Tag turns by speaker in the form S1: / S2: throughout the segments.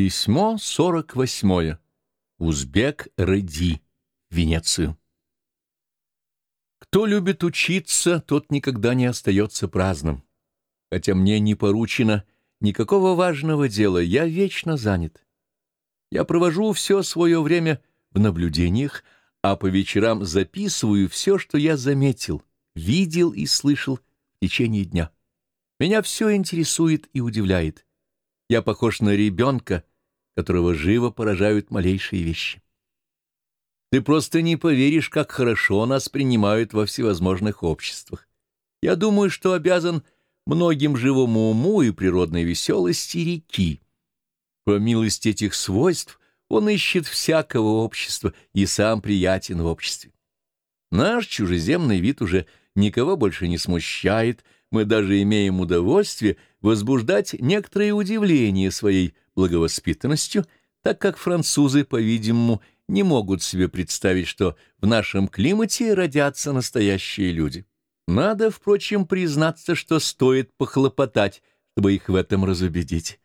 S1: Письмо 48. Узбек Ради. Венецию. Кто любит учиться, тот никогда не остается праздным. Хотя мне не поручено никакого важного дела, я вечно занят. Я провожу все свое время в наблюдениях, а по вечерам записываю все, что я заметил, видел и слышал в течение дня. Меня все интересует и удивляет. Я похож на ребенка, которого живо поражают малейшие вещи. Ты просто не поверишь, как хорошо нас принимают во всевозможных обществах. Я думаю, что обязан многим живому уму и природной веселости реки. По милости этих свойств он ищет всякого общества и сам приятен в обществе. Наш чужеземный вид уже никого больше не смущает, мы даже имеем удовольствие возбуждать некоторое удивление своей благовоспитанностью, так как французы, по-видимому, не могут себе представить, что в нашем климате родятся настоящие люди. Надо, впрочем, признаться, что стоит похлопотать, чтобы их в этом разубедить.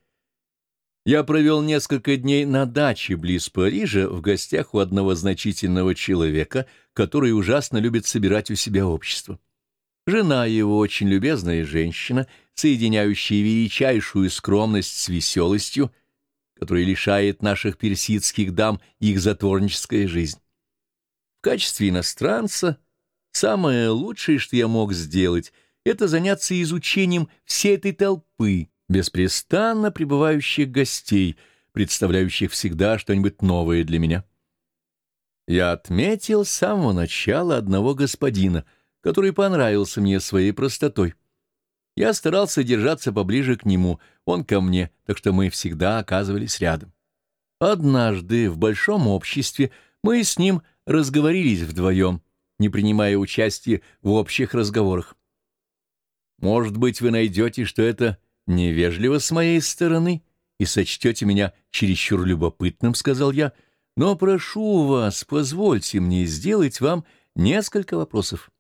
S1: Я провел несколько дней на даче близ Парижа в гостях у одного значительного человека, который ужасно любит собирать у себя общество. Жена его очень любезная женщина, соединяющая величайшую скромность с веселостью, которая лишает наших персидских дам их затворническая жизнь. В качестве иностранца самое лучшее, что я мог сделать, это заняться изучением всей этой толпы, беспрестанно пребывающих гостей, представляющих всегда что-нибудь новое для меня. Я отметил с самого начала одного господина — который понравился мне своей простотой. Я старался держаться поближе к нему, он ко мне, так что мы всегда оказывались рядом. Однажды в большом обществе мы с ним разговорились вдвоем, не принимая участия в общих разговорах. Может быть, вы найдете, что это невежливо с моей стороны и сочтете меня чересчур любопытным, — сказал я, — но прошу вас, позвольте мне сделать вам несколько вопросов.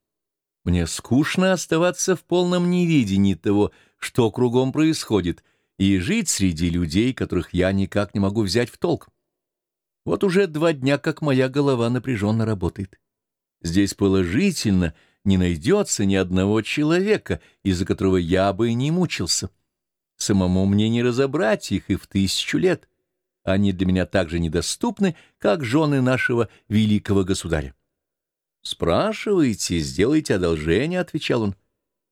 S1: Мне скучно оставаться в полном невидении того, что кругом происходит, и жить среди людей, которых я никак не могу взять в толк. Вот уже два дня, как моя голова напряженно работает. Здесь положительно не найдется ни одного человека, из-за которого я бы не мучился. Самому мне не разобрать их и в тысячу лет. Они для меня так же недоступны, как жены нашего великого государя. «Спрашивайте, сделайте одолжение», — отвечал он.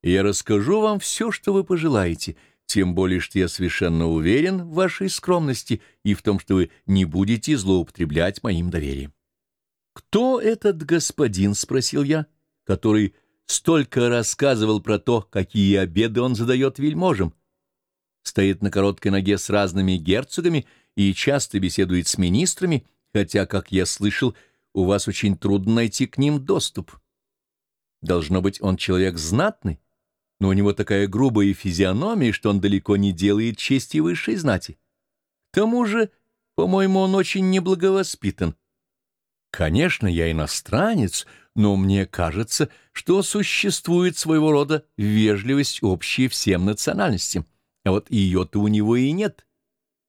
S1: «Я расскажу вам все, что вы пожелаете, тем более, что я совершенно уверен в вашей скромности и в том, что вы не будете злоупотреблять моим доверием». «Кто этот господин?» — спросил я, который столько рассказывал про то, какие обеды он задает вельможам. Стоит на короткой ноге с разными герцогами и часто беседует с министрами, хотя, как я слышал, — у вас очень трудно найти к ним доступ. Должно быть, он человек знатный, но у него такая грубая физиономия, что он далеко не делает чести высшей знати. К тому же, по-моему, он очень неблаговоспитан. Конечно, я иностранец, но мне кажется, что существует своего рода вежливость общая всем национальностям, а вот ее-то у него и нет.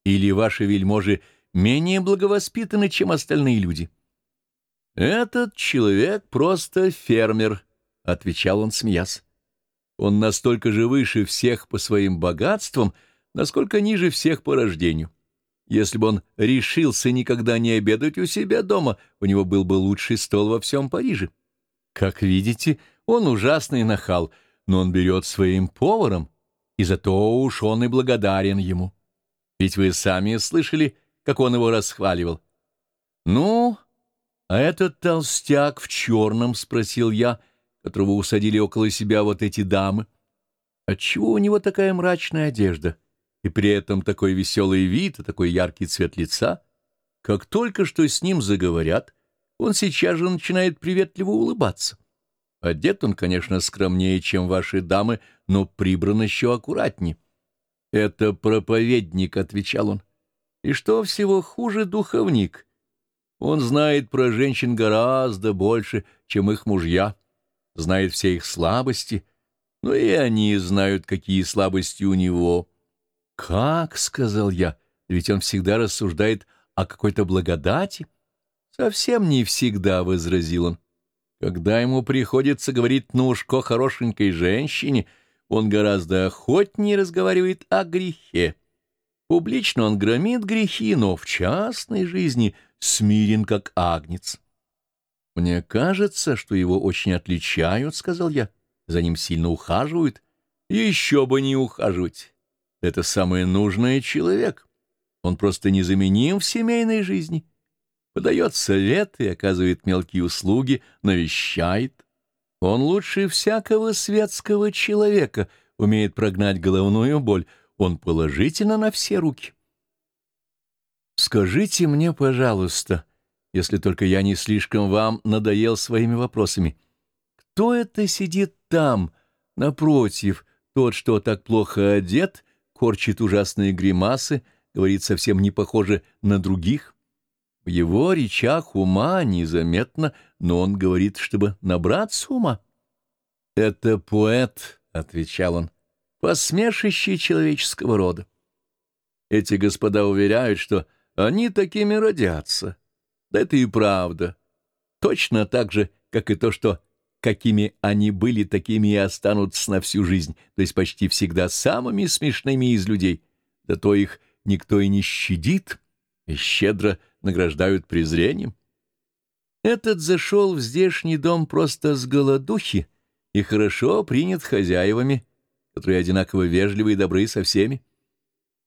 S1: Или ваши вельможи менее благовоспитаны, чем остальные люди. «Этот человек просто фермер», — отвечал он, смеясь. «Он настолько же выше всех по своим богатствам, насколько ниже всех по рождению. Если бы он решился никогда не обедать у себя дома, у него был бы лучший стол во всем Париже. Как видите, он ужасный нахал, но он берет своим поваром, и зато уж он и благодарен ему. Ведь вы сами слышали, как он его расхваливал. Ну, «А этот толстяк в черном?» — спросил я, которого усадили около себя вот эти дамы. «Отчего у него такая мрачная одежда? И при этом такой веселый вид и такой яркий цвет лица? Как только что с ним заговорят, он сейчас же начинает приветливо улыбаться. Одет он, конечно, скромнее, чем ваши дамы, но прибран еще аккуратнее». «Это проповедник», — отвечал он. «И что всего хуже духовник?» Он знает про женщин гораздо больше, чем их мужья, знает все их слабости, но и они знают, какие слабости у него. «Как?» — сказал я. ведь он всегда рассуждает о какой-то благодати. Совсем не всегда, — возразил он. Когда ему приходится говорить на ушко хорошенькой женщине, он гораздо охотнее разговаривает о грехе. Публично он громит грехи, но в частной жизни смирен, как агнец. «Мне кажется, что его очень отличают», — сказал я. «За ним сильно ухаживают». «Еще бы не ухаживать. Это самый нужный человек. Он просто незаменим в семейной жизни» подает советы, оказывает мелкие услуги, навещает. Он лучше всякого светского человека, умеет прогнать головную боль, он положительно на все руки. Скажите мне, пожалуйста, если только я не слишком вам надоел своими вопросами, кто это сидит там, напротив, тот, что так плохо одет, корчит ужасные гримасы, говорит совсем не похоже на других? В его речах ума незаметно, но он говорит, чтобы набраться ума. — Это поэт, — отвечал он, — посмешище человеческого рода. Эти господа уверяют, что они такими родятся. Да это и правда. Точно так же, как и то, что какими они были, такими и останутся на всю жизнь, то есть почти всегда самыми смешными из людей. Да то их никто и не щадит и щедро награждают презрением. Этот зашел в здешний дом просто с голодухи и хорошо принят хозяевами, которые одинаково вежливы и добры со всеми.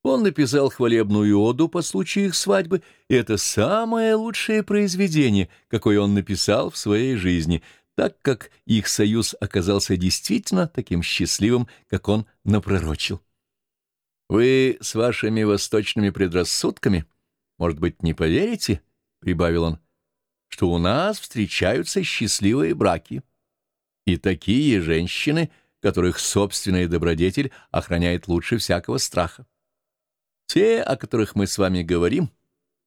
S1: Он написал хвалебную оду по случаю их свадьбы, и это самое лучшее произведение, какое он написал в своей жизни, так как их союз оказался действительно таким счастливым, как он напророчил. Вы с вашими восточными предрассудками — может быть, не поверите, — прибавил он, — что у нас встречаются счастливые браки. И такие женщины, которых собственная добродетель охраняет лучше всякого страха. Те, о которых мы с вами говорим,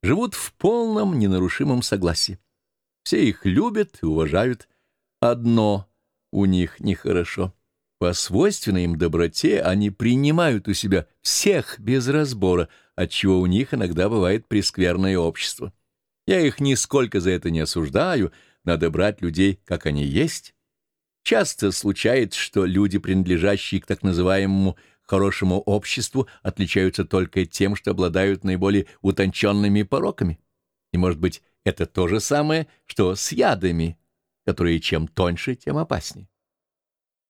S1: живут в полном ненарушимом согласии. Все их любят и уважают. Одно у них нехорошо. По свойственной им доброте они принимают у себя всех без разбора, отчего у них иногда бывает прескверное общество. Я их нисколько за это не осуждаю, надо брать людей, как они есть. Часто случается, что люди, принадлежащие к так называемому хорошему обществу, отличаются только тем, что обладают наиболее утонченными пороками. И, может быть, это то же самое, что с ядами, которые чем тоньше, тем опаснее.